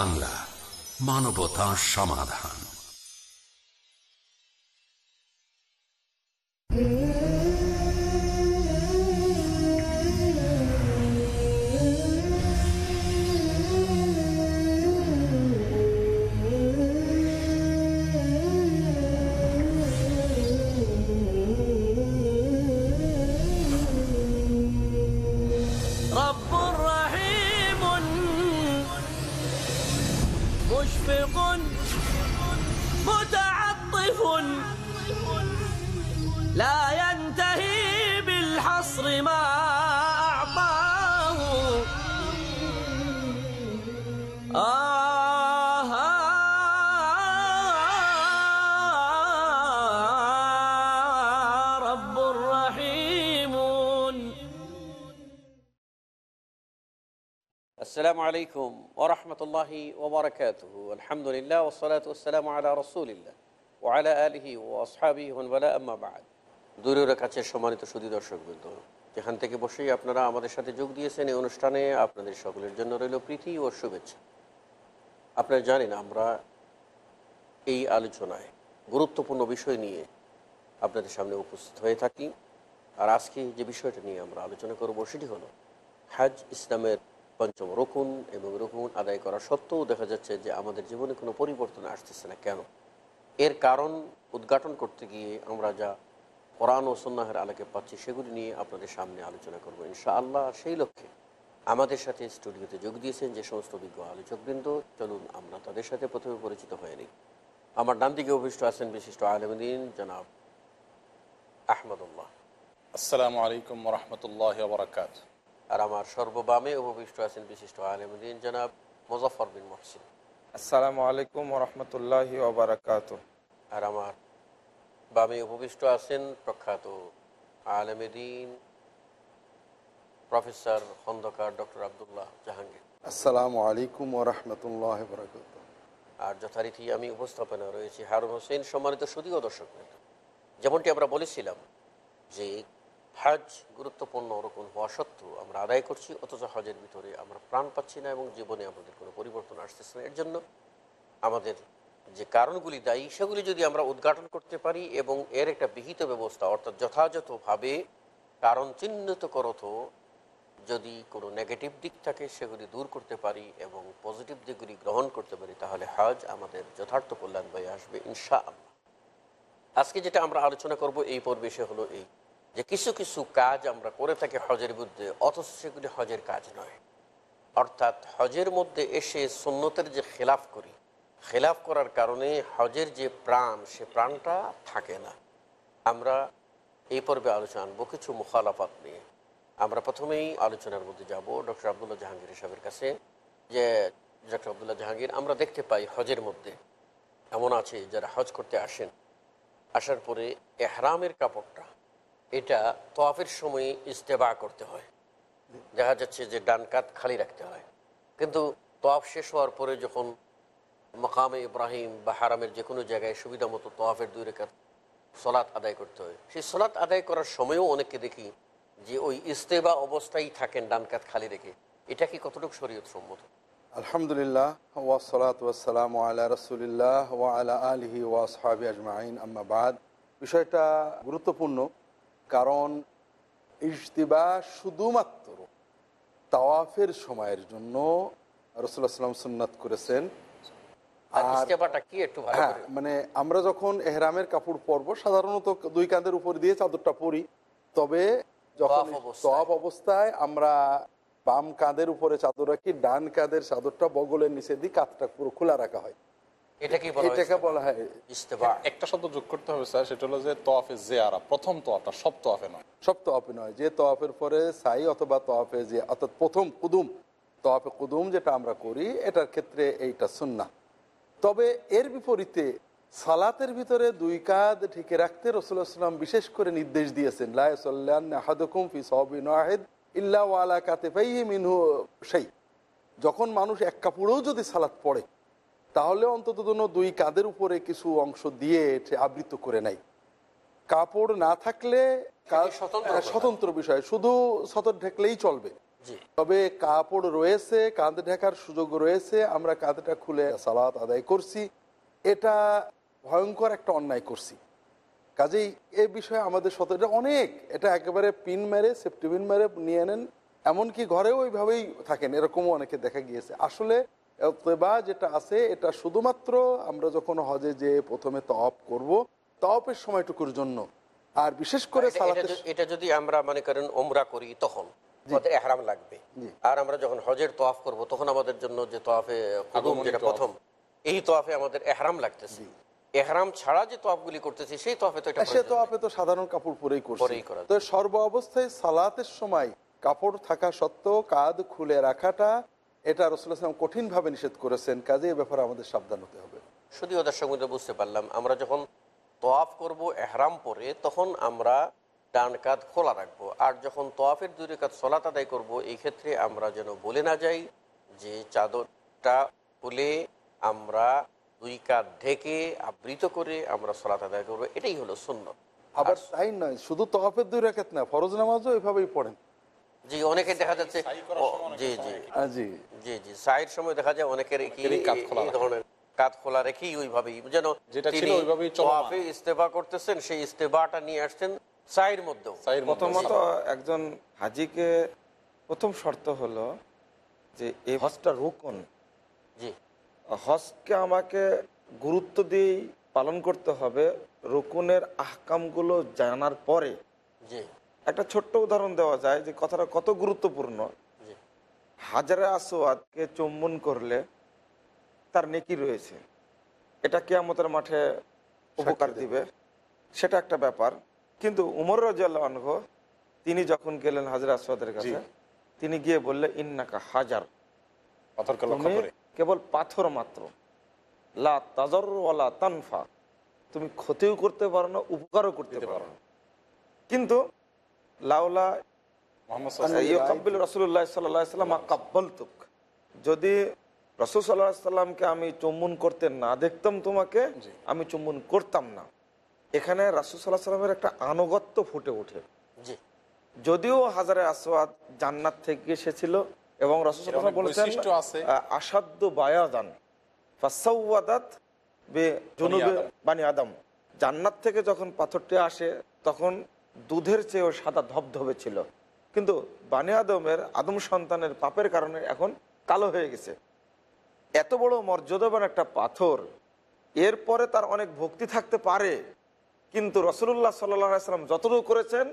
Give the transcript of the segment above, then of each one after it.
বাংলা মানবতা সমাধান। আলাইকুম ওরহমতুল্লাহি ওবরাকাতুহু আলহামদুলিল্লাহ ওসলাত ওসালাম আলা রসুলিল্লাহ ওয়ালা আলহি ও আসহাবি দূরের কাছে সম্মানিত সুদী দর্শকবৃন্দ যেখান থেকে বসেই আপনারা আমাদের সাথে যোগ দিয়েছেন এই অনুষ্ঠানে, আপনাদের সকলের জন্য রইল প্রীতি ও শুভেচ্ছা। আপনারা জানেন আমরা এই আলোচনায় গুরুত্বপূর্ণ বিষয় নিয়ে আপনাদের সামনে উপস্থিত হয়ে থাকি। আর আজকে যে বিষয়টা নিয়ে আমরা আলোচনা করব সেটি হলো হাজ ইসলামের পঞ্চম রকুন এবং রকুন আদায় করা সত্ত্বেও দেখা যাচ্ছে যে আমাদের জীবনে কোনো পরিবর্তন আসতেছে না। কেন? এর কারণ উদ্ঘাটন করতে গিয়ে আমরা যা কোরআন ও সন্ন্যাহের আলোকে পাচ্ছি সেগুলি নিয়ে আপনাদের সামনে আলোচনা করব ইনশাআল্লাহ। সেই লক্ষ্যে আমাদের সাথে স্টুডিওতে যোগ দিয়েছেন যে সমস্ত বিজ্ঞ আলোচকবৃন্দ, চলুন আমরা তাদের সাথে প্রথমে পরিচিত হয়ে নিই। আমার ডান দিকে অভিষ্ট আছেন বিশিষ্ট আলমদিন জনাব আহমদুল্লাহ। আসসালামু আলাইকুম রহমতুল্লাহ আর আমার সর্ববামে উপবিষ্ট আছেন বিশিষ্ট আলমদিন জনাব মুজফর বিন মহসিন। আসসালামু আলাইকুম রহমতুল্লাহ ওবরাকাত আর আমার বামে উপবিষ্ট আছেন প্রখ্যাত আলমদিন প্রফেসর খন্দকার ডক্টর আবদুল্লাহ জাহাঙ্গীর। আসসালামু আলাইকুম ওরহমতুল্লাহ বরকাত আর যথারীতি আমি উপস্থাপনা রয়েছি হারুন হোসেন সম্মানিত সুদীয় দর্শক যেমনটি আমরা বলেছিলাম যে হজ গুরুত্বপূর্ণ ওরকম হওয়া সত্ত্বেও আমরা আদায় করছি, অথচ হজের ভিতরে আমরা প্রাণ পাচ্ছি না এবং জীবনে আমাদের কোনো পরিবর্তন আসতেছে না। এর জন্য আমাদের যে কারণগুলি দায়ী, সেগুলি যদি আমরা উদ্ঘাটন করতে পারি এবং এর একটা বিহিত ব্যবস্থা, অর্থাৎ যথাযথভাবে কারণ চিহ্নিত করত, যদি কোনো নেগেটিভ দিক থাকে, সেগুলি দূর করতে পারি এবং পজিটিভ দিকগুলি গ্রহণ করতে পারি, তাহলে হজ আমাদের যথার্থ কল্যাণ বয়ে আসবে ইনশা আজকে যেটা আমরা আলোচনা করব এই পরিবেশে হলো এই যে কিছু কিছু কাজ আমরা করে থাকি হজের বিরুদ্ধে অথচ সেগুলি হজের কাজ নয়। অর্থাৎ হজের মধ্যে এসে সুন্নতের যে খেলাফ করি, খেলাফ করার কারণে হজের যে প্রাণ, সে প্রাণটা থাকে না। আমরা এই পর্বে আলোচনা আনব, কিছু মুখালাফাত নিয়ে। আমরা প্রথমেই আলোচনার মধ্যে যাব ডক্টর আবদুল্লাহ জাহাঙ্গীর সাহেবের কাছে, যে ডক্টর আবদুল্লাহ জাহাঙ্গীর, আমরা দেখতে পাই হজের মধ্যে এমন আছে যারা হজ করতে আসেন। আসার পরে এহরামের কাপড়টা এটা তোয়াফের সময় ইস্তেবা করতে হয়। দেখা যাচ্ছে যে ডান কাত খালি রাখতে হয়। কিন্তু তোয়াফ শেষ হওয়ার পরে যখন মকামে ইব্রাহিম বা হারামের যে কোনো জায়গায় সুবিধা মতো তোয়াফের দুই রেখাত সলাৎ আদায় করতে হয়, সেই সলাৎ আদায় করার সময়ও অনেককে দেখি যে ওই ইস্তেবা অবস্থায় থাকেন ডান কাত খালি রেখে। এটা কি কতটুকু শরীয়ত সম্মত আলহামদুলিল্লাহ ওয়াসালাত ওয়াসালাম আলা রসুলিল্লাহ ওয়া আলা আলহি ওয়া সাহাবি আজমাইন। আম্মাবাদ বিষয়টা গুরুত্বপূর্ণ। কারণ ইজতিবা শুধুমাত্র তাওয়াফের সময়ের জন্য রসুল্লাহ সাল্লাম সুন্নাত করেছেন। হ্যাঁ মানে আমরা যখন এহরামের কাপড় পরব সাধারণত দুই কাঁধের উপর দিয়ে চাদরটা পরি। তবে যখন তওয়াফ অবস্থায়। অবস্থায় আমরা বাম কাঁধের উপরে চাদর রাখি ডান কাঁধের চাদরটা বগলের নিচে দিয়ে কাঁধটা পুরো খোলা রাখা হয়। এটা এটাকে বলা হয় ইস্তেবা একটা শব্দ যোগ করতে হবে স্যার সেটা হলো যে তোয়াফে জেয়ারা প্রথম তোয়াফটা সব তোয়াফে নয়। সব তওয়াফে নয় যে তওয়াফের পরে সাই অথবা তওয়াফে যে অর্থাৎ প্রথম কুদুম তওয়াফে কুদুম যেটা আমরা করি এটার ক্ষেত্রে এইটা সুন্না তবে এর বিপরীতে সালাতের ভিতরে দুই কাঁধ ঢেকে রাখতে রসুল্লাহাম বিশেষ করে নির্দেশ দিয়েছেন ফি ইল্লা ওয়ালা কাতেফাইহি মিনহু সেই যখন মানুষ এক কাপড়েও যদি সালাত পড়ে তাহলে অন্তত দুই কাঁধের উপরে কিছু অংশ দিয়ে এটি আবৃত করে নেয়। কাপড় না থাকলে স্বতন্ত্র হ্যাঁ। স্বতন্ত্র বিষয়। শুধু সতর ঢেকলেই চলবে। তবে কাপড় রয়েছে কাঁধে ঢাকার সুযোগ রয়েছে আমরা কাঁধটা খুলে সালাত আদায় করছি। এটা ভয়ঙ্কর একটা অন্যায় করছি। কাজেই এ বিষয়ে আমাদের সত এটা অনেক। এটা একেবারে পিন মেরে সেফটি পিন মেরে নিয়ে নেন। এমনকি ঘরেও ওইভাবেই থাকেন। এরকমও অনেকে দেখা গিয়েছে। আসলে তেবা যেটা আছে এটা শুধুমাত্র আমরা যখন হজে যে প্রথমে তপ করব তপের সময়টুকুর জন্য। আর বিশেষ করে এটা- এটা যদি- আমরা মনে করেন ওমরা করি তখন আমাদের এহরাম লাগবে। আর আমরা যখন হজের তোয়াফ করব তখন আমাদের জন্য যে তোয়াফে কুদুম যেটা প্রথম এই তোয়াফে আমাদের এহরাম লাগতেছে। এহরাম ছাড়া যে তোয়াফগুলি করতেছি সেই তোয়াফে তো এটা সে তো তো সাধারণ কাপড় পরেই করছে। তো সর্ব অবস্থায় সালাতের সময় কাপড় থাকা সত্ত্বেও কাঁধ খুলে রাখাটা এটা রসুলাম কঠিন ভাবে নিষেধ করেছেন কাজে এ ব্যাপারে আমাদের সাবধান হতে হবে। শুধুও দর্শক বুঝতে পারলাম আমরা যখন তোয়াফ করব এহরাম পরে তখন আমরা ডান কাঁধ খোলা রাখব আর যখন তোয়াফের দুই কাত সলাত আদায় করব এই ক্ষেত্রে আমরা যেন বলে না যাই যে চাদরটা খুলে আমরা দুই কাঁধ ঢেকে আবৃত করে আমরা সলাত আদায় করব এটাই হলো সুন্নত। আবার তাই নয় শুধু তহফের দুই রেখাত না ফরজ নামাজও এভাবেই পড়েন। জি অনেকে দেখা যাচ্ছে জি জি। জি। জি জি সাইড সময় দেখা যায় অনেকের কি। ধরনের কাঁধ খোলা রেখেই ওইভাবেই যেন যেটা তিনি ওইভাবেই ইস্তেফা করতেছেন সেই ইস্তেফাটা নিয়ে আসছেন সাইয়ের মধ্যে। প্রথমত একজন হাজিকে প্রথম শর্ত হলো যে এই হজটা রোকন। জি। হজকে আমাকে গুরুত্ব দিয়েই পালন করতে হবে রকুনের আহকামগুলো জানার পরে। জি। একটা ছোট্ট উদাহরণ দেওয়া যায় যে কথাটা কত গুরুত্বপূর্ণ। হাজারে আসোয়াদকে চুম্বন করলে তার নেকি রয়েছে। এটা কেয়ামতের মাঠে উপকার দিবে। সেটা একটা ব্যাপার। কিন্তু উমর রাজিয়াল্লাহ আনহু তিনি যখন গেলেন হাজার আসওয়াদের কাছে তিনি গিয়ে বললে ইন্নাকা হাজার। কেবল পাথর মাত্র। লা তাজর তানফা। তুমি ক্ষতিও করতে পারো না উপকারও করতে পারো না। কিন্তু লাউলা সাল্লাম। যদি রসুল সাল্লাহ সাল্লামকে আমি চুম্বন করতে না দেখতাম তোমাকে আমি চুম্বন করতাম না। এখানে রাসুল সাল্লাহ সাল্লামের একটা আনুগত্য ফুটে ওঠে। যদিও হাজারে আসওয়াদ জান্নাত থেকে এসেছিল এবং রসুল বলেছেন বায়াদান বে জুনুবে বানি আদম। জান্নাত থেকে যখন পাথরটি আসে তখন দুধের চেয়েও সাদা ধবধবে ছিল। কিন্তু বানি আদমের আদম সন্তানের পাপের কারণে এখন কালো হয়ে গেছে। এত বড় মর্যাদাবান একটা পাথর এরপরে তার অনেক ভক্তি থাকতে পারে কিন্তু রসুল্লাহ সাল্লাম যতটুকু করেছেন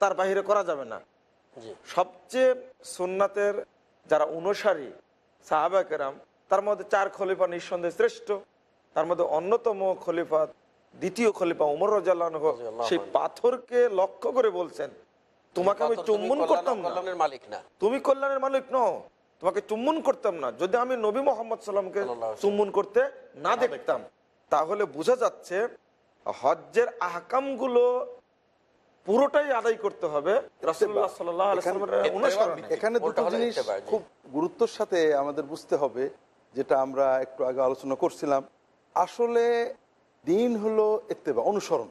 তার বাহিরে করা যাবে না। সবচেয়ে সুন্নাতের যারা অনুসারী সাহাবা কেরাম তার মধ্যে চার খলিফা নিঃসন্দেহে শ্রেষ্ঠ তার মধ্যে অন্যতম খলিফা দ্বিতীয় খলিফা উমর রাজাল্লাহ সেই পাথরকে লক্ষ্য করে বলছেন তোমাকে আমি চুম্বন করতাম না। তুমি কল্যাণের মালিক ন তোমাকে চুম্বন করতাম না। যদি আমি নবী মোহাম্মদ সাল্লামকে চুম্বন করতে না দেখতাম তাহলে বোঝা যাচ্ছে হজ্জের আহকামগুলো পুরোটাই আদায় করতে হবে। এখানে- দুটো জিনিস খুব গুরুত্বর সাথে আমাদের বুঝতে হবে যেটা আমরা একটু আগে আলোচনা করছিলাম। আসলে দিন হলো এত্তেবা অনুসরণ।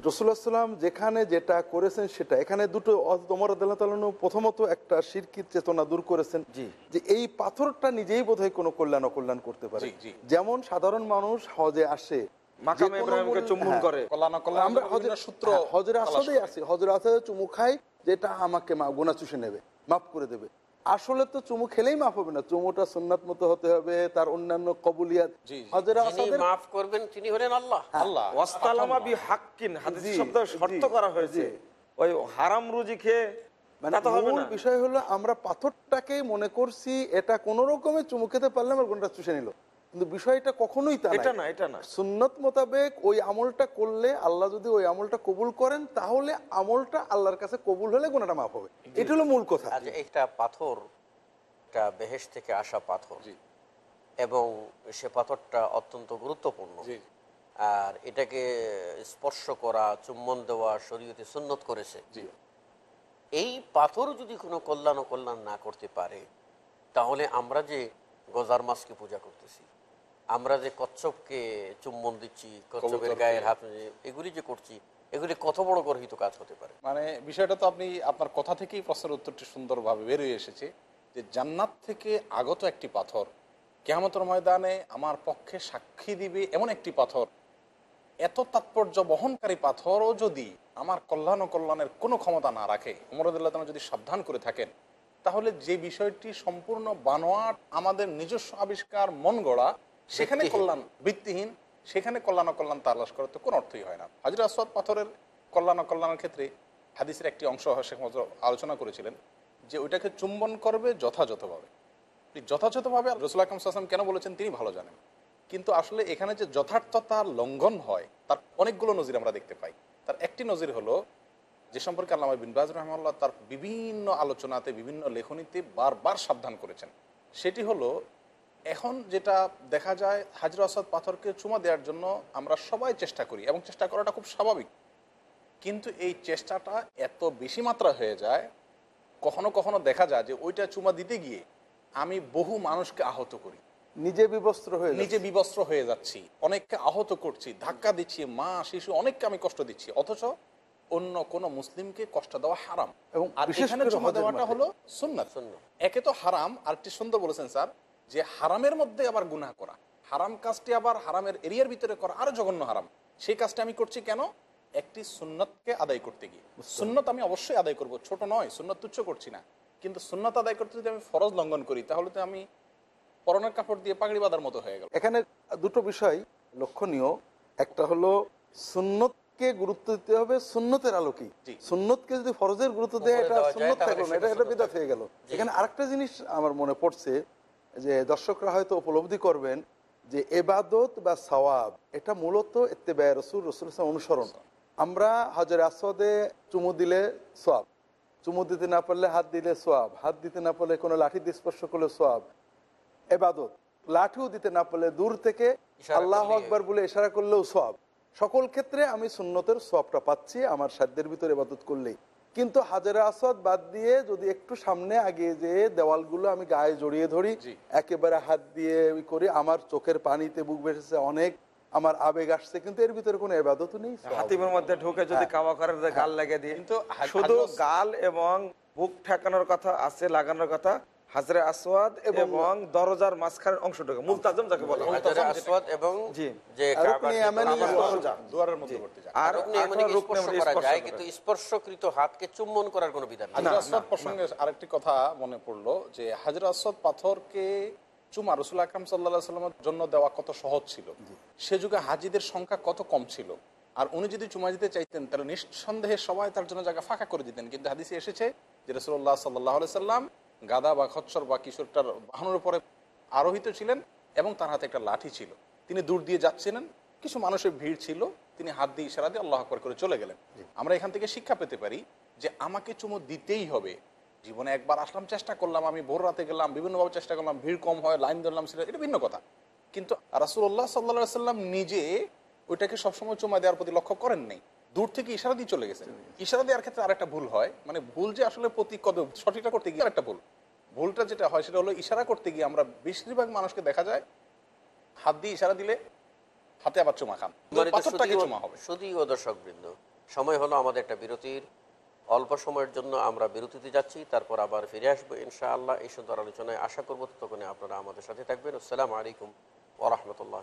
রসুল্লাহ সাল্লাম যেখানে যেটা করেছেন সেটা। এখানে দুটো অমর আদালতালু প্রথমত একটা সিরকির চেতনা দূর করেছেন যে এই পাথরটা নিজেই বোধহয় কোনো কল্যাণ অকল্যাণ করতে পারে। যেমন সাধারণ মানুষ হজে আসে হজরে হ্যাঁ। হজের হ্যাঁ, করি। আছি হজের আসাদে চুমু খাই যেটা আমাকে গোনা চুষে নেবে মাফ করে দেবে। আসলে তো চুমু খেলেই মাফ হবে না। চুমুটা সুন্নাত মতো হতে হবে তার অন্যান্য কবুলিয়াত। মাফ করবেন তিনি হলেন আল্লাহ। আল্লাহ। ওয়াস্তালামা বি হাক্কিন হাদিস শব্দ শর্ত করা হয়েছে। ওই হারাম রুজি খেয়ে মানে তা তো হবে মূল না। বিষয় হলো আমরা পাথরটাকে মনে করছি এটা কোন রকমে চুমু খেতে পারলাম আর কোনটা চুষে নিল। কিন্তু বিষয়টা কখনোই তা এটা না এটা না। সুন্নত মোতাবেক ওই আমলটা করলে আল্লাহ যদি ওই আমলটা কবুল করেন তাহলে আমলটা আল্লাহর কাছে কবুল হলে গোনাটা মাফ হবে। এটা হলো মূল কথা। আজ একটা পাথর একটা বেহেস থেকে আসা পাথর। জি। এবং সে পাথরটা অত্যন্ত গুরুত্বপূর্ণ। আর এটাকে স্পর্শ করা চুম্বন দেওয়া শরীয়তে সুন্নত করেছে। জি। এই পাথর যদি কোনো কল্যাণ ও কল্যাণ না করতে পারে তাহলে আমরা যে গজার মাছকে পূজা করতেছি আমরা যে কচ্ছপকে চুম্বন দিচ্ছি কচ্ছপের গায়ের হাত এগুলি যে করছি এগুলি কত বড় গর্হিত কাজ হতে পারে? মানে বিষয়টা তো আপনি আপনার কথা থেকেই প্রশ্নের উত্তরটি সুন্দরভাবে বেরিয়ে এসেছে যে জান্নাত থেকে আগত একটি পাথর কেয়ামতর ময়দানে আমার পক্ষে সাক্ষী দিবে এমন একটি পাথর। এত তাৎপর্য বহনকারী পাথরও যদি আমার কল্যাণ ও কল্যাণের কোনো ক্ষমতা না রাখে উমরদুল্লাহ তালা যদি সাবধান করে থাকেন তাহলে যে বিষয়টি সম্পূর্ণ বানোয়াট আমাদের নিজস্ব আবিষ্কার মন গড়া সেখানে কল্যাণ বৃত্তিহীন সেখানে কল্যাণ অকল্যাণ তালাশ করার তো কোনো অর্থই হয় না। হাজির আসওয়াদ পাথরের কল্যাণ অকল্যাণের ক্ষেত্রে হাদিসের একটি অংশ শেখ মজর আলোচনা করেছিলেন যে ওইটাকে চুম্বন করবে যথাযথভাবে। যথাযথভাবে রসুল আকরম সাল্লাম কেন বলেছেন তিনি ভালো জানেন। কিন্তু আসলে এখানে যে যথার্থতা লঙ্ঘন হয় তার অনেকগুলো নজির আমরা দেখতে পাই। তার একটি নজির হলো যে সম্পর্কে আল্লাহ বিনবাজ রহমাল্লাহ তার বিভিন্ন আলোচনাতে বিভিন্ন লেখনীতে বারবার সাবধান করেছেন। সেটি হলো এখন যেটা দেখা যায় হাজর আসাদ পাথরকে চুমা দেওয়ার জন্য আমরা সবাই চেষ্টা করি এবং চেষ্টা করাটা খুব স্বাভাবিক। কিন্তু এই চেষ্টাটা এত বেশি মাত্রা হয়ে যায় কখনো কখনো দেখা যায় যে ওইটা চুমা দিতে গিয়ে আমি বহু মানুষকে আহত করি। নিজে বিবস্ত্র হয়ে নিজে বিবস্ত্র হয়ে যাচ্ছি অনেককে আহত করছি ধাক্কা দিচ্ছি মা শিশু অনেককে আমি কষ্ট দিচ্ছি অথচ অন্য কোন মুসলিমকে কষ্ট দেওয়া হারাম। এবং আর এখানে হজের দেওয়াটা হলো সুন্নাত। সুন্নাত। একে তো হারাম আরেকটি সুন্দর বলেছেন স্যার যে হারামের মধ্যে আবার গুনাহ করা। হারাম কাজটি আবার হারামের এরিয়ার ভিতরে করা আরও জঘন্য হারাম। সেই কাজটা আমি করছি কেন? একটি সুন্নতকে আদায় করতে গিয়ে। সুন্নত আমি অবশ্যই আদায় করব ছোট নয় সুন্নত তুচ্ছ করছি না। কিন্তু সুন্নত আদায় করতে যদি আমি ফরজ লঙ্ঘন করি তাহলে তো আমি পরনের কাপড় দিয়ে পাগড়ি বাঁধার মতো হয়ে গেল এখানে দুটো বিষয় লক্ষণীয়। একটা হলো সুন্নতকে গুরুত্ব দিতে হবে সুন্নতের আলোকেই। জি। সুন্নতকে যদি ফরজের গুরুত্ব দেয় এটা সুন্নত থাকল না এটা এটা বিদাত হয়ে গেল। এখানে আরেকটা জিনিস আমার মনে পড়ছে যে দর্শকরা হয়তো উপলব্ধি করবেন যে এবাদত বা সওয়াব এটা মূলত এত্তেবায় রসুল রসুল অনুসরণ। আমরা হজর আসদে চুমু দিলে সোয়াব চুমু দিতে না পারলে হাত দিলে সোয়াব হাত দিতে না পারলে কোনো লাঠি দিয়ে স্পর্শ করলে সোয়াব এবাদত লাঠিও দিতে না পারলে দূর থেকে আল্লাহ আকবর বলে ইশারা করলেও সব সকল ক্ষেত্রে আমি সুন্নতের সবটা পাচ্ছি আমার সাধ্যের ভিতরে এবাদত করলেই। কিন্তু হাজারে আসাদ বাদ দিয়ে যদি একটু সামনে আগে যে দেওয়ালগুলো আমি গায়ে জড়িয়ে ধরি একেবারে হাত দিয়ে করি আমার চোখের পানিতে বুক বেসেছে অনেক আমার আবেগ আসছে কিন্তু এর ভিতরে কোনো এবাদত নেই হাতিমের মধ্যে ঢুকে যদি কামা কাওয়া করে গাল লাগিয়ে দিয়ে কিন্তু শুধু গাল এবং বুক ঠেকানোর কথা আছে লাগানোর কথা হাজরে আসওয়াদ এবং- দরজার মাঝখানের অংশটুকু মুলতাজম যাকে বলা। হয় হাজারে আসওয়াদ এবং জি। যে দরজা। দুয়ারের যায় আর রুকনে স্পর্শ করা যায় কিন্তু স্পর্শকৃত হাতকে চুম্বন করার কোনো বিধান নেই। হাজর আসওয়াদ প্রসঙ্গে আরেকটি কথা মনে পড়ল যে হাজর আসওয়াদ পাথরকে চুমা রসুল আকরাম সাল্লাহ সাল্লামের জন্য দেওয়া কত সহজ ছিল? সে যুগে হাজিদের সংখ্যা কত কম ছিল? আর উনি যদি চুমা দিতে চাইতেন তাহলে নিঃসন্দেহে সবাই তার জন্য জায়গা ফাঁকা করে দিতেন। কিন্তু হাদিসে এসেছে যে রসুল্লাহ সাল্লাহ সাল্লাম গাদা বা খচ্ছর বা কিশোরটার বাহনের উপরে আরোহিত ছিলেন এবং তার হাতে একটা লাঠি ছিল। তিনি দূর দিয়ে যাচ্ছিলেন। কিছু মানুষের ভিড় ছিল। তিনি হাত দিয়ে ইশারা দিয়ে আল্লাহ আকবর করে চলে গেলেন। আমরা এখান থেকে শিক্ষা পেতে পারি যে আমাকে চুমো দিতেই হবে। জীবনে একবার আসলাম চেষ্টা করলাম আমি ভোর রাতে গেলাম বিভিন্নভাবে চেষ্টা করলাম ভিড় কম হয় লাইন ধরলাম সেটা এটা ভিন্ন কথা। কিন্তু রাসুল্লাহ সাল্লা সাল্লাম নিজে ওইটাকে সবসময় চুমা দেওয়ার প্রতি লক্ষ্য করেন নাই। দূর থেকে ইশারা দিয়ে চলে গেছে। ইশারা দেওয়ার ক্ষেত্রে আরেকটা ভুল হয়। মানে ভুল যে আসলে প্রতি কদ সঠিকটা করতে গিয়ে আরেকটা ভুল। ভুলটা যেটা হয় সেটা হলো ইশারা করতে গিয়ে আমরা বেশিরভাগ মানুষকে দেখা যায় হাত দিয়ে ইশারা দিলে হাতে আবার চুমা খান। চুমা দর্শক বৃন্দ সময় হলো আমাদের একটা বিরতির। অল্প সময়ের জন্য আমরা বিরতিতে যাচ্ছি তারপর আবার ফিরে আসব ইনশাআল্লাহ। এই সুন্দর আলোচনায় আশা করব তখন আপনারা আমাদের সাথে থাকবেন। আসসালাম আলাইকুম ওরহমতুল্লাহ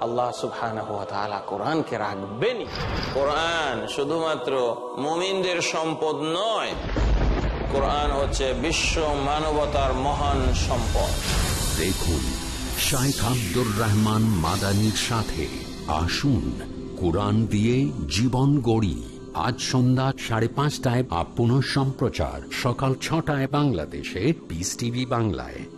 আল্লাহ সুবহানাহু ওয়া তাআলা কোরআনকে রাখবেনই। কোরআন শুধুমাত্র মুমিনদের সম্পদ নয় কোরআন হচ্ছে বিশ্ব মানবতার মহান সম্পদ। দেখুন শাইখ আব্দুর রহমান মাদানির সাথে আসুন কোরআন দিয়ে জীবন গড়ি। আজ সন্ধ্যা সাড়ে পাঁচটায় আপ পুনঃ সম্প্রচার সকাল ছটায় বাংলাদেশে পিস টিভি বাংলায়।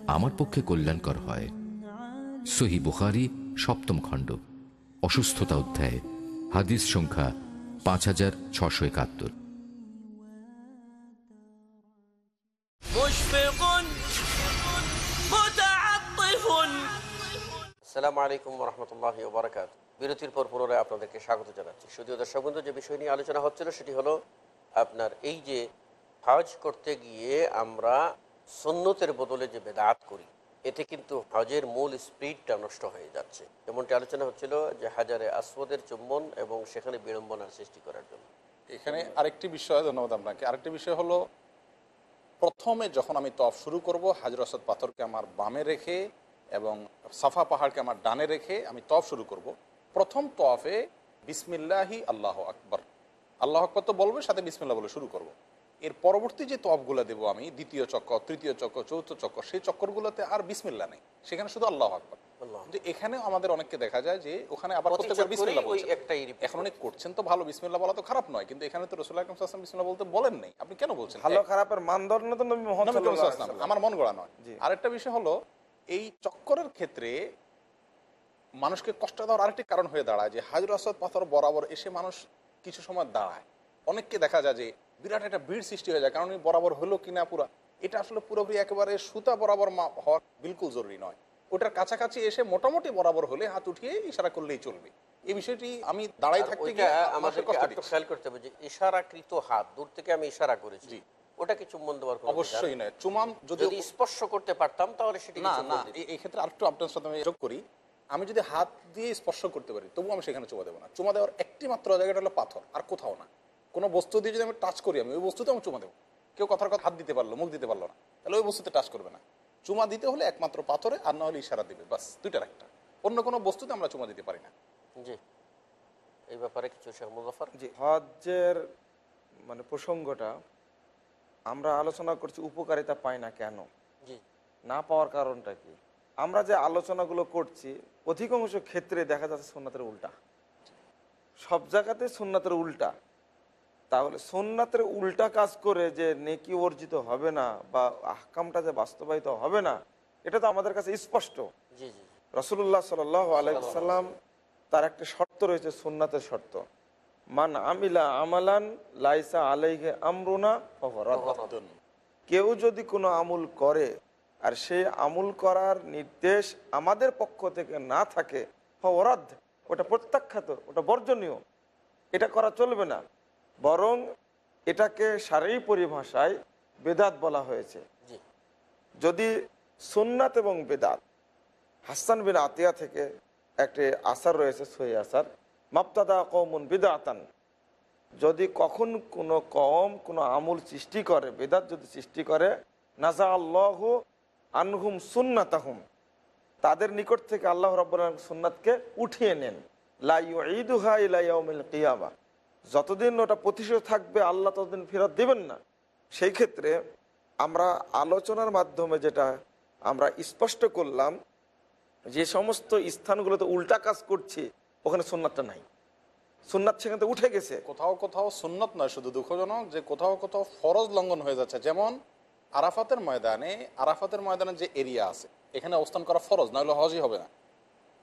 আমার পক্ষে কল্যাণকর হয়। সহি বুখারি সপ্তম খণ্ড অসুস্থতা অধ্যায়ে হাদিস সংখ্যা পাঁচ হাজার ছশো একাত্তর। সালাম আলাইকুম রহমতুল্লাহ বারকাত বিরতির পর পুনরায় আপনাদেরকে স্বাগত জানাচ্ছি। শুধু দর্শক বন্ধু যে বিষয় নিয়ে আলোচনা হচ্ছিল সেটি হলো আপনার এই যে হজ করতে গিয়ে আমরা সন্ন্যতের বদলে যে বেদাত করি, এতে কিন্তু হজের মূল স্পিডটা নষ্ট হয়ে যাচ্ছে। যেমনটি আলোচনা হচ্ছিল যে হাজারে আসওয়াদের চুম্বন এবং সেখানে বিড়ম্বনার সৃষ্টি করার জন্য। এখানে আরেকটি বিষয়, ধন্যবাদ আপনাকে। আরেকটি বিষয় হলো, প্রথমে যখন আমি তফ শুরু করব, হাজর আসদ পাথরকে আমার বামে রেখে এবং সাফা পাহাড়কে আমার ডানে রেখে আমি তফ শুরু করব। প্রথম তফে বিসমিল্লাহি আল্লাহ আকবর। আল্লাহ আকবর তো বলবে, সাথে বিসমিল্লা বলে শুরু করব। এর পরবর্তী যে তফগুলো দেবো আমি দ্বিতীয় চক্র তৃতীয় চক্র চতুর্থ চক্র সেই চক্করগুলোতে আর বিসমিল্লা নেই। সেখানে শুধু আল্লাহ আকবর। কিন্তু এখানে আমাদের অনেককে দেখা যায় যে ওখানে আবার প্রত্যেকবার বিসমিল্লা বলছেন এখন অনেক করছেন তো ভালো বিসমিল্লা বলা তো খারাপ নয় কিন্তু এখানে তো রসুল আকরম সাল্লাম বিসমিল্লা বলতে বলেন নেই। আপনি কেন বলছেন? ভালো খারাপের মানদণ্ড তো নবী মোহাম্মদ সাল্লাল্লাহু সাল্লাল্লাহু আলাইহি আলাইহি আমার মন গড়া নয়। আরেকটা বিষয় হলো এই চক্করের ক্ষেত্রে মানুষকে কষ্ট দেওয়ার আরেকটি কারণ হয়ে দাঁড়ায় যে হাজর আসদ পাথর বরাবর এসে মানুষ কিছু সময় দাঁড়ায়। অনেককে দেখা যায় যে বিরাট একটা ভিড় সৃষ্টি হয়ে যায় কারণ বরাবর হলো কিনা পুরা। এটা আসলে পুরোপুরি একেবারে সুতা বরাবর হওয়া বিলকুল জরুরি নয়। ওটার কাছাকাছি এসে মোটামুটি বরাবর হলে হাত উঠিয়ে ইশারা করলেই চলবে। এই বিষয়টি আমি দাঁড়াই থাকতে গিয়ে আমাদেরকে একটু খেয়াল করতে হবে যে ইশারাকৃত হাত দূর থেকে আমি ইশারা করেছি। জি। ওটা কি চুম্বন দেওয়ার অবশ্যই নয়। চুমাম যদি যদি স্পর্শ করতে পারতাম তাহলে সেটি না না এই- এই ক্ষেত্রে আরেকটু আপনার সাথে আমি যোগ করি। আমি যদি হাত দিয়ে স্পর্শ করতে পারি তবু আমি সেখানে চুমা দেবো না। চুমা দেওয়ার একটি মাত্র জায়গাটা হলো পাথর আর কোথাও না। কোনো বস্তু দিয়ে যদি আমি টাচ করি আমি ওই বস্তুতে আমি চুমা দেবো। কেউ কথার কথা হাত দিতে পারল মুখ দিতে পারল না। তাহলে ওই বস্তুতে টাচ করবে না। চুমা দিতে হলে একমাত্র পাথরে আর না হলে ইশারা দিবে বাস দুইটার একটা। অন্য কোনো বস্তুতে আমরা চুমা দিতে পারি না। জি। এই ব্যাপারে কিছু শেখ মুজাফর জি হজ্জের মানে প্রসঙ্গটা আমরা আলোচনা করছি উপকারিতা পাই না কেন? জি। না পাওয়ার কারণটা কি? আমরা যে আলোচনাগুলো করছি অধিকাংশ ক্ষেত্রে দেখা যাচ্ছে সোননাথের উল্টা। সব জায়গাতে সোননাথের উল্টা। তাহলে সোননাথের উল্টা কাজ করে যে নেকি অর্জিত হবে না বা আহকামটা যে বাস্তবায়িত হবে না এটা তো আমাদের কাছে স্পষ্ট। রসুল্লাহ সাল আলাইসাল্লাম তার একটা শর্ত রয়েছে সুন্নাতের শর্ত। মান আমিলা আমালান লাইসা আলাইহে আমরুনা। কেউ যদি কোনো আমুল করে আর সেই আমুল করার নির্দেশ আমাদের পক্ষ থেকে না থাকে ওটা প্রত্যাখ্যাত ওটা বর্জনীয় এটা করা চলবে না। বরং এটাকে সারি পরিভাষায় বেদাত বলা হয়েছে। যদি সুন্নাত এবং বেদাত হাসান বিন আতিয়া থেকে একটি আসার রয়েছে সহি আসার মাপতাদা কৌমুন বিদাতান যদি কখন কোনো কম কোনো আমুল সৃষ্টি করে বেদাত যদি সৃষ্টি করে নাজা আল্লাহ আনহুম সুন্নাতাহুম তাদের নিকট থেকে আল্লাহ রব্বুল সুন্নাতকে উঠিয়ে নেন। লাইদুহা ইলাইয়াউমিল কিয়ামা। যতদিন ওটা প্রতিষ্ঠিত থাকবে, আল্লাহ ততদিন ফেরত দেবেন না। সেই ক্ষেত্রে আমরা আলোচনার মাধ্যমে যেটা আমরা স্পষ্ট করলাম, যে সমস্ত স্থানগুলোতে উল্টা কাজ করছি, ওখানে সুন্নাতটা নাই। সুন্নাত সেখান উঠে গেছে। কোথাও কোথাও সুন্নত নয়, শুধু দুঃখজনক যে কোথাও কোথাও ফরজ লঙ্ঘন হয়ে যাচ্ছে। যেমন আরাফাতের ময়দানে আরাফাতের ময়দানে যে এরিয়া আছে, এখানে অবস্থান করা ফরজ, নাহলে হজই হবে না।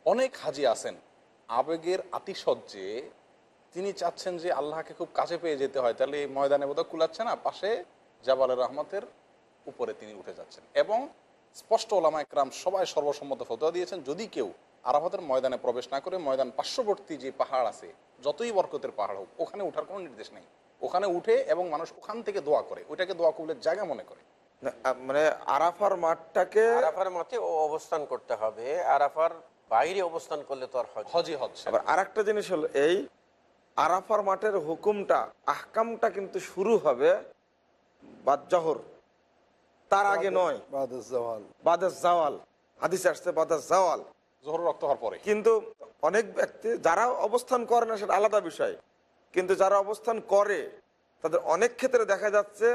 অনেক হাজি আছেন। আবেগের আতিশয্যে তিনি চাচ্ছেন যে আল্লাহকে খুব কাছে পেয়ে যেতে হয়। তাহলে এই ময়দানে বোধহয় কুলাচ্ছে না? পাশে জাবালের রহমতের উপরে তিনি উঠে যাচ্ছেন। এবং স্পষ্ট ওলামা একরাম সবাই সর্বসম্মত ফতোয়া দিয়েছেন যদি কেউ আরাফাতের ময়দানে প্রবেশ না করে ময়দান পার্শ্ববর্তী যে পাহাড় আছে যতই বরকতের পাহাড় হোক ওখানে ওঠার কোনো নির্দেশ নেই। ওখানে উঠে এবং মানুষ ওখান থেকে দোয়া করে। ওইটাকে দোয়া কবুলের জায়গা মনে করে। মানে আরাফার মাঠটাকে আরাফার মাঠে ও অবস্থান করতে হবে। আরাফার বাইরে অবস্থান করলে তো আর হজ হজই হচ্ছে আবার আরেকটা জিনিস হলো এই আরাফার মাঠের হুকুমটা আহকামটা কিন্তু শুরু হবে বাদ জহর। তার আগে নয়। বাদাস জাওয়াল। হাদিস আসছে বাদাস জাওয়াল। জোহর রক্ত হওয়ার পরে। কিন্তু অনেক ব্যক্তি যারা অবস্থান করে না সেটা আলাদা বিষয়। কিন্তু যারা অবস্থান করে তাদের অনেক ক্ষেত্রে দেখা যাচ্ছে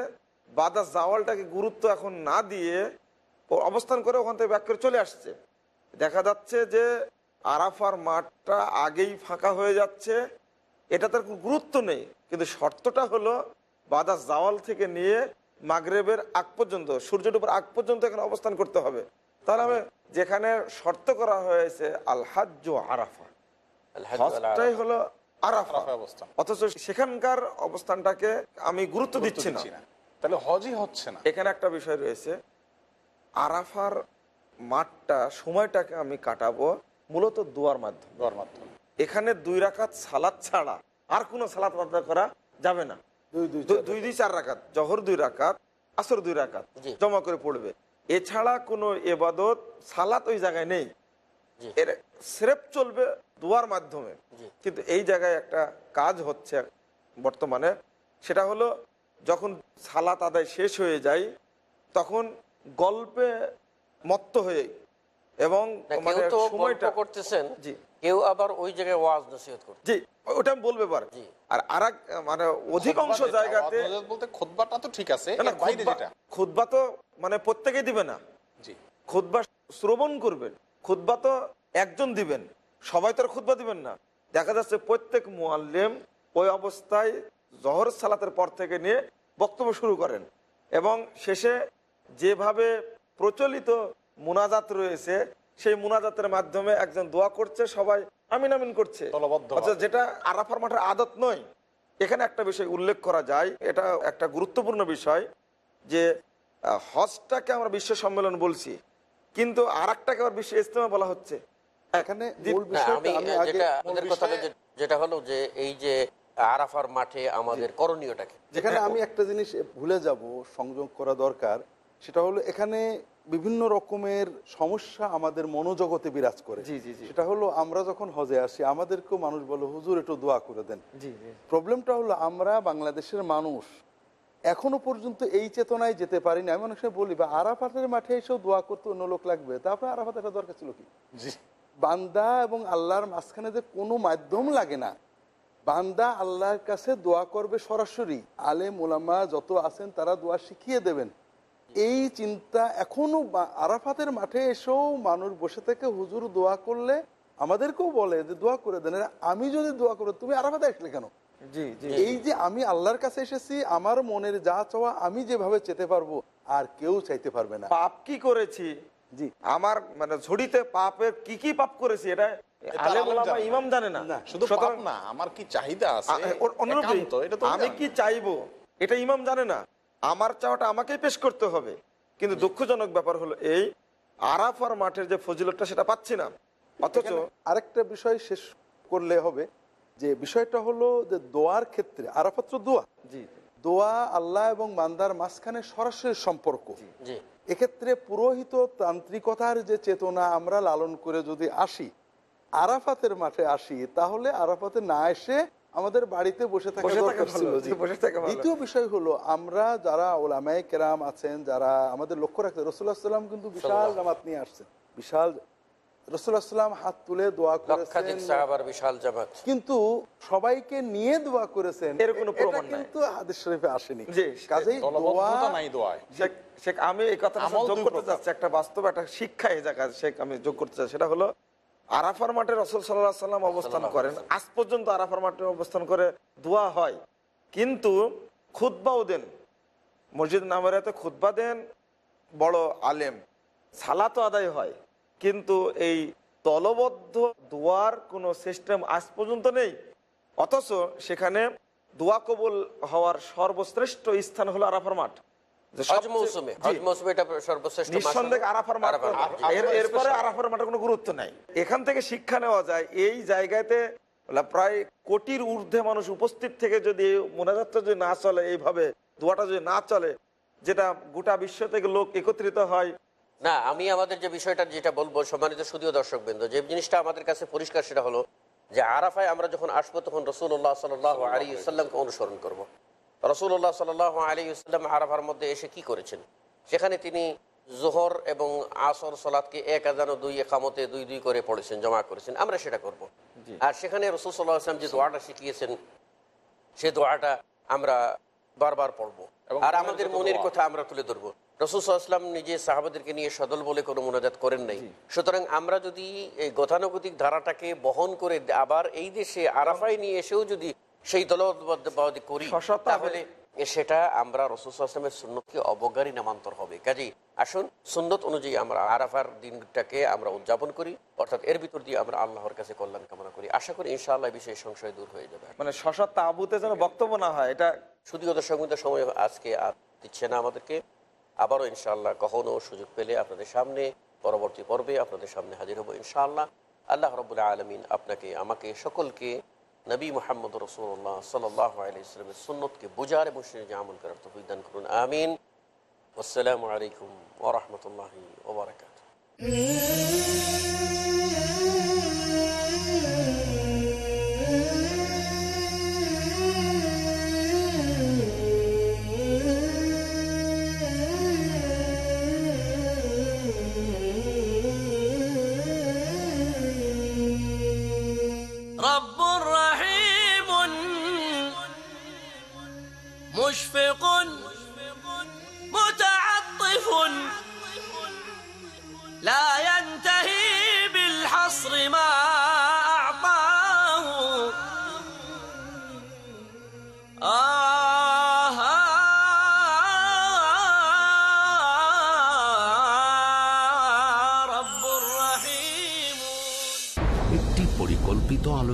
বাদাস জাওয়ালটাকে গুরুত্ব এখন না দিয়ে ও অবস্থান করে ওখান থেকে ব্যাক করে চলে আসছে। দেখা যাচ্ছে যে আরাফার মাঠটা আগেই ফাঁকা হয়ে যাচ্ছে। এটা তার কোনো গুরুত্ব নেই। কিন্তু শর্তটা হলো বাদাস জাওয়াল থেকে নিয়ে মাগরেবের আগ পর্যন্ত সূর্য ডুবার আগ পর্যন্ত এখানে অবস্থান করতে হবে। তাহলে যেখানে শর্ত করা হয়েছে আল হাজ্য আরাফা হজটাই হলো আরাফা। অথচ সেখানকার অবস্থানটাকে আমি গুরুত্ব দিচ্ছি না। তাহলে হজই হচ্ছে না। এখানে একটা বিষয় রয়েছে আরাফার মাঠটা সময়টাকে আমি কাটাবো মূলত দুয়ার মাধ্যমে। দোয়ার মাধ্যমে। এখানে দুই রাকাত সালাদ ছাড়া আর কোনো সালাদ আদায় করা যাবে না। দুই দুই চার রাকাত। জহর দুই রাকাত আসর দুই রাকাত জি। জমা করে পড়বে। এছাড়া কোনো এবাদত সালাত ওই জায়গায় নেই। এর স্রেফ চলবে দুয়ার মাধ্যমে। কিন্তু এই জায়গায় একটা কাজ হচ্ছে বর্তমানে সেটা হলো যখন সালাত আদায় শেষ হয়ে যায় তখন গল্পে মত্ত হয়ে এবং মানে সময়টা করতেছেন। জি। কেউ আবার ওই জায়গায় ওয়াজ নসিহত করতে জি ওটা আমি বলবে পার জি। আর আর মানে অধিকাংশ জায়গাতে বলতে খোদবাটা তো ঠিক আছে বাইরে যেটা। খুতবা তো মানে প্রত্যেকেই দিবে না। জি। খুতবা শ্রবণ করবেন খুতবা তো একজন দিবেন সবাই তো আর খুতবা দিবেন না। দেখা যাচ্ছে প্রত্যেক মোয়াল্লেম ওই অবস্থায় জহর সালাতের পর থেকে নিয়ে বক্তব্য শুরু করেন এবং শেষে যেভাবে প্রচলিত মোনাজাত রয়েছে সেই মুনাজাতের মাধ্যমে একজন দোয়া করছে সবাই আমিন আমিন করছে। যেটা আরাফার মাঠের আদত নয় এখানে একটা বিষয় উল্লেখ করা যায় এটা একটা গুরুত্বপূর্ণ বিষয় যে হজটাকে আমরা বিশ্ব সম্মেলন বলছি কিন্তু আর একটাকে আবার বিশ্ব ইজতেমা বলা হচ্ছে। এখানে যেটা হলো যে এই যে আরাফার মাঠে আমাদের করণীয়টাকে। যেখানে আমি একটা জিনিস ভুলে যাব সংযোগ করা দরকার সেটা হলো এখানে বিভিন্ন রকমের সমস্যা আমাদের মনোজগতে বিরাজ করে। জি, জি, জি। সেটা হলো আমরা যখন হজে আসি আমাদেরকেও মানুষ বলে হুজুর একটু দোয়া করে দেন। প্রবলেমটা হলো আমরা বাংলাদেশের মানুষ এখনও পর্যন্ত এই চেতনায় যেতে পারিনি। আমি অনেক সময় বলি বা আরাফাতের মাঠে এসেও দোয়া করতে অন্য লোক লাগবে। তারপরে আরাফাত একটা দরকার ছিল কি? জি। বান্দা এবং আল্লাহর মাঝখানে যে কোনো মাধ্যম লাগে না। বান্দা আল্লাহর কাছে দোয়া করবে সরাসরি। আলে ওলামা যত আছেন তারা দোয়া শিখিয়ে দেবেন। এই চিন্তা এখনও আরাফাতের মাঠে এসেও মানুষ বসে থেকে হুজুর দোয়া করলে আমাদেরকেও বলে যে দোয়া করে দেন। আমি যদি দোয়া করো তুমি আরাফাতে আসলে কেন? জি জি এই যে আমি আল্লাহর কাছে এসেছি আমার মনের যা চাওয়া আমি যেভাবে চেতে পারব আর কেউ চাইতে পারবে না। পাপ কি করেছি? জি। আমার মানে ঝুড়িতে পাপের কি কি পাপ করেছি এটা এটা আলেম আলেম ওলামা জানে না। ইমাম জানে না। না, শুধু না আমার কি চাহিদা আছে? আ- ওর- অনুরূপী, একান্ত, এটা তো আমি কি চাইব? এটা ইমাম জানে না। আমার চাওয়াটা আমাকেই পেশ করতে হবে। কিন্তু দুঃখজনক ব্যাপার হলো এই আরাফার মাঠের যে ফজিলতটা সেটা পাচ্ছি না। অথচ আরেকটা বিষয় শেষ করলে হবে যে বিষয়টা হলো যে দোয়ার ক্ষেত্রে আরাফাত্র দোয়া। জি। দোয়া আল্লাহ এবং বান্দার মাঝখানে সরাসরি সম্পর্ক। এক্ষেত্রে পুরোহিত তান্ত্রিকতার যে চেতনা আমরা লালন করে যদি আসি আরাফাতের মাঠে আসি তাহলে আরাফাতে না এসে আমাদের বাড়িতে বসে থাকা বসে। দ্বিতীয় বিষয় হলো আমরা যারা ওলামাই কেরাম আছেন যারা আমাদের লক্ষ্য রাখতে রসুল্লাহ সাল্লাম কিন্তু বিশাল জামাত নিয়ে আসছেন। বিশাল রসুল্লাহ সাল্লাম হাত তুলে দোয়া করেছেন। বিশাল জামাত। কিন্তু সবাইকে নিয়ে দোয়া করেছেন এর কোনো প্রমাণ নাই। কিন্তু হাদিস শরীফে আসেনি। কাজেই দোয়া নাই দোয়ায়। শেখ আমি এই কথাটা যোগ করতে চাচ্ছি একটা বাস্তব একটা শিক্ষা এই জায়গায় শেখ আমি যোগ করতে চাচ্ছি। সেটা হলো আরাফার মাঠে রসুল সাল্লাহ সাল্লাম অবস্থান করেন। আজ পর্যন্ত আরাফার মাঠে অবস্থান করে দোয়া হয়। কিন্তু খুদ্বাও দেন। মসজিদ নামেরাতে খুদ্া দেন বড় আলেম। সালাতো আদায় হয়। কিন্তু এই দলবদ্ধ দোয়ার কোনো সিস্টেম আজ পর্যন্ত নেই। অথচ সেখানে দোয়া কবুল হওয়ার সর্বশ্রেষ্ঠ স্থান হলো আরাফার মাঠ। যে হজ সবচেয়ে- মৌসুমে জি। হজ মৌসুমে এটা সর্বশ্রেষ্ঠ মাস হলো নিঃসন্দেহে আরাফার মাঠ আরাফার মাঠ, জি। এর এরপরে আরাফার মাঠে কোনো গুরুত্ব নাই এখান থেকে শিক্ষা নেওয়া যায় এই জায়গাতে প্রায় কোটির ঊর্ধ্বে মানুষ উপস্থিত থেকে যদি মোনাজাতটা যদি না চলে এইভাবে দোয়াটা যদি না চলে যেটা গোটা বিশ্ব থেকে লোক একত্রিত হয় না আমি আমাদের যে বিষয়টা যেটা বলব সম্মানিত সুদীয় দর্শক বৃন্দ যে জিনিসটা আমাদের কাছে পরিষ্কার সেটা হলো যে আরাফায় আমরা যখন আসব তখন রসুল্লাহ সাল আলী সাল্লামকে অনুসরণ করব। রসুল্লাহ সাল আলী সাল্লাম আরাফার মধ্যে এসে কি করেছেন? সেখানে তিনি জোহর এবং আসর সলাদকে এক আজান ও দুই একামতে দুই দুই করে পড়েছেন জমা করেছেন। আমরা সেটা করব। আর সেখানে রসুল সাল্লাহ আসলাম যে দোয়াটা শিখিয়েছেন সে দোয়াটা আমরা বারবার পড়ব। আর আমাদের মনের কথা আমরা তুলে ধরবো। রসুলাম নিজে সাহাবাদেরকে নিয়ে সদল বলে কোনো মোনাজাত করেন নাই। সুতরাং আমরা যদি এই গতানুগতিক ধারাটাকে বহন করে আবার এই দেশে আরাফাই নিয়ে এসেও যদি সেই দলবদ্ধ করি তাহলে সেটা আমরা রসুলামের সুন্নতকে অবজ্ঞারী নামান্তর হবে। কাজেই আসুন সুন্নত অনুযায়ী আমরা আরাফার দিনটাকে আমরা উদযাপন করি অর্থাৎ এর ভিতর দিয়ে আমরা আল্লাহর কাছে কল্যাণ কামনা করি। আশা করি ইনশাআল্লাহ এই বিষয়ে সংশয় দূর হয়ে যাবে। মানে শশার তাবুতে যেন বক্তব্য না হয় এটা শুধুগত সংগীত সময় আজকে আর দিচ্ছে না আমাদেরকে। আবারও ইনশাআল্লাহ কখনো সুযোগ পেলে আপনাদের সামনে পরবর্তী পর্বে আপনাদের সামনে হাজির হব ইনশাআল্লাহ। আল্লাহ রবুল্লাহ আলমিন আপনাকে আমাকে সকলকে নবী মোহাম্মদ রসুল্লাহ সাল্লাহ আলাইসলামের সুন্নতকে বোঝার এবং সে যে আমল করার তো দান করুন আমিন আসসালামু আলাইকুম ওরহমতুল্লাহি ওবরাকাত